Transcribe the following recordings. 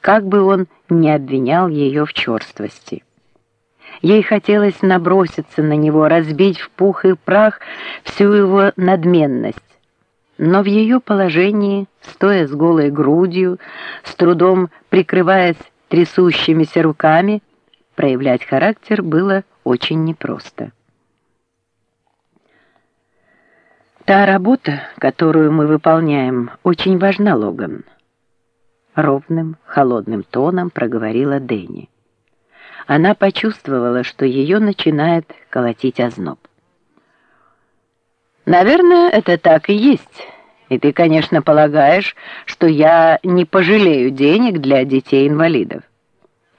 как бы он ни обвинял ее в черствости. Ей хотелось наброситься на него, разбить в пух и прах всю его надменность. Но в ее положении, стоя с голой грудью, с трудом прикрываясь трясущимися руками, проявлять характер было очень непросто. «Та работа, которую мы выполняем, очень важна, Логан», — ровным, холодным тоном проговорила Дэнни. Она почувствовала, что ее начинает колотить озноб. «Наверное, это так и есть. И ты, конечно, полагаешь, что я не пожалею денег для детей-инвалидов.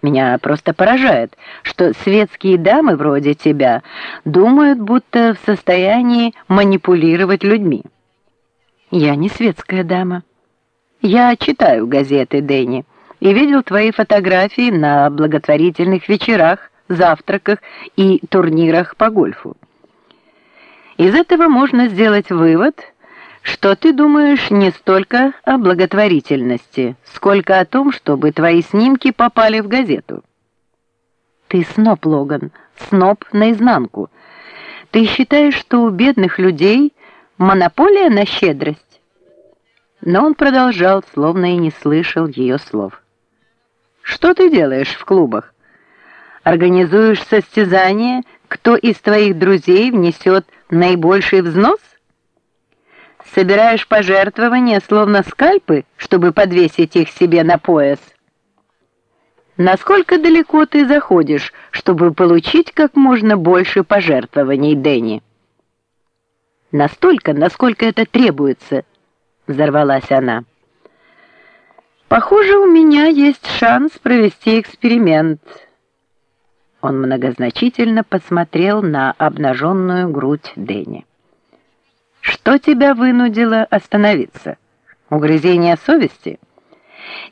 Меня просто поражает, что светские дамы вроде тебя думают, будто в состоянии манипулировать людьми. Я не светская дама. Я читаю газеты, Дэнни, и видел твои фотографии на благотворительных вечерах, завтраках и турнирах по гольфу. Из этого можно сделать вывод – что ты думаешь не столько о благотворительности, сколько о том, чтобы твои снимки попали в газету. Ты сноб, Логан, сноб наизнанку. Ты считаешь, что у бедных людей монополия на щедрость? Но он продолжал, словно и не слышал ее слов. Что ты делаешь в клубах? Организуешь состязание, кто из твоих друзей внесет наибольший взнос? Собираешь пожертвования, словно скальпы, чтобы подвесить их себе на пояс? Насколько далеко ты заходишь, чтобы получить как можно больше пожертвований, Дэнни? Настолько, насколько это требуется, взорвалась она. Похоже, у меня есть шанс провести эксперимент. Он многозначительно посмотрел на обнаженную грудь Дэнни. Что тебя вынудило остановиться? Угрызение совести?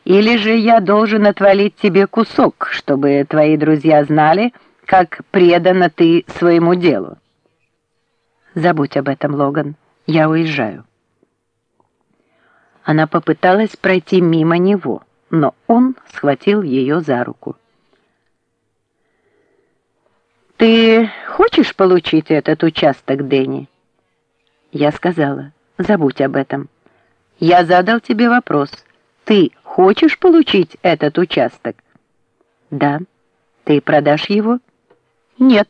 Или же я должен отвалить тебе кусок, чтобы твои друзья знали, как предана ты своему делу? Забудь об этом, Логан. Я уезжаю. Она попыталась пройти мимо него, но он схватил ее за руку. «Ты хочешь получить этот участок, Дэнни?» Я сказала, забудь об этом. Я задал тебе вопрос. Ты хочешь получить этот участок? Да. Ты продашь его? Нет.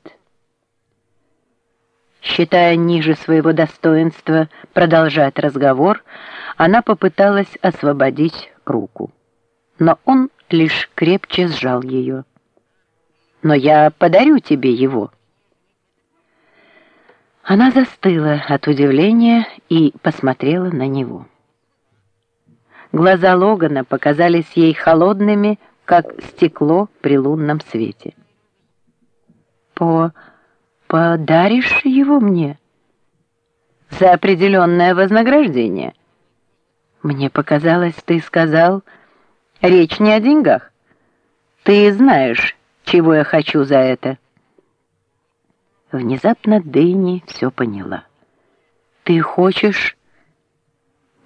Считая ниже своего достоинства продолжать разговор, она попыталась освободить руку. Но он лишь крепче сжал ее. «Но я подарю тебе его». Она застыла от удивления и посмотрела на него. Глаза Логана показались ей холодными, как стекло при лунном свете. «По... подаришь его мне?» «За определенное вознаграждение». «Мне показалось, ты сказал...» «Речь не о деньгах. Ты знаешь, чего я хочу за это». Внезапно Дэнни все поняла. «Ты хочешь...»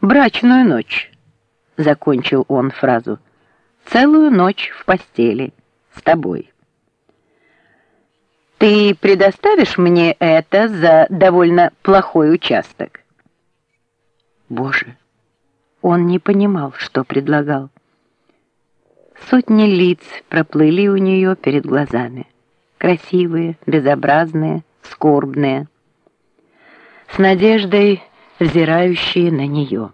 «Брачную ночь», — закончил он фразу. «Целую ночь в постели с тобой». «Ты предоставишь мне это за довольно плохой участок?» Боже, он не понимал, что предлагал. Сотни лиц проплыли у нее перед глазами красивые, безобразные, скорбные, с надеждой взирающие на нее.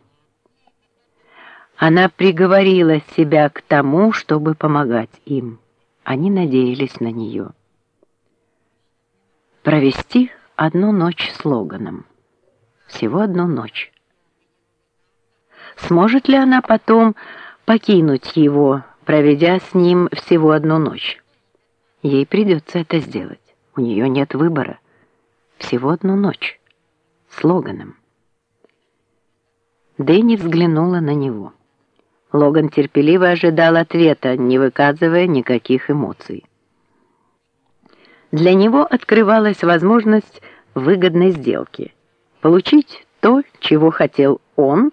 Она приговорила себя к тому, чтобы помогать им. Они надеялись на нее. Провести одну ночь с Логаном. Всего одну ночь. Сможет ли она потом покинуть его, проведя с ним всего одну ночь? Ей придется это сделать. У нее нет выбора. Всего одну ночь. С Логаном. Дэнни взглянула на него. Логан терпеливо ожидал ответа, не выказывая никаких эмоций. Для него открывалась возможность выгодной сделки. Получить то, чего хотел он,